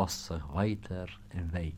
Wasser weiter im Weg.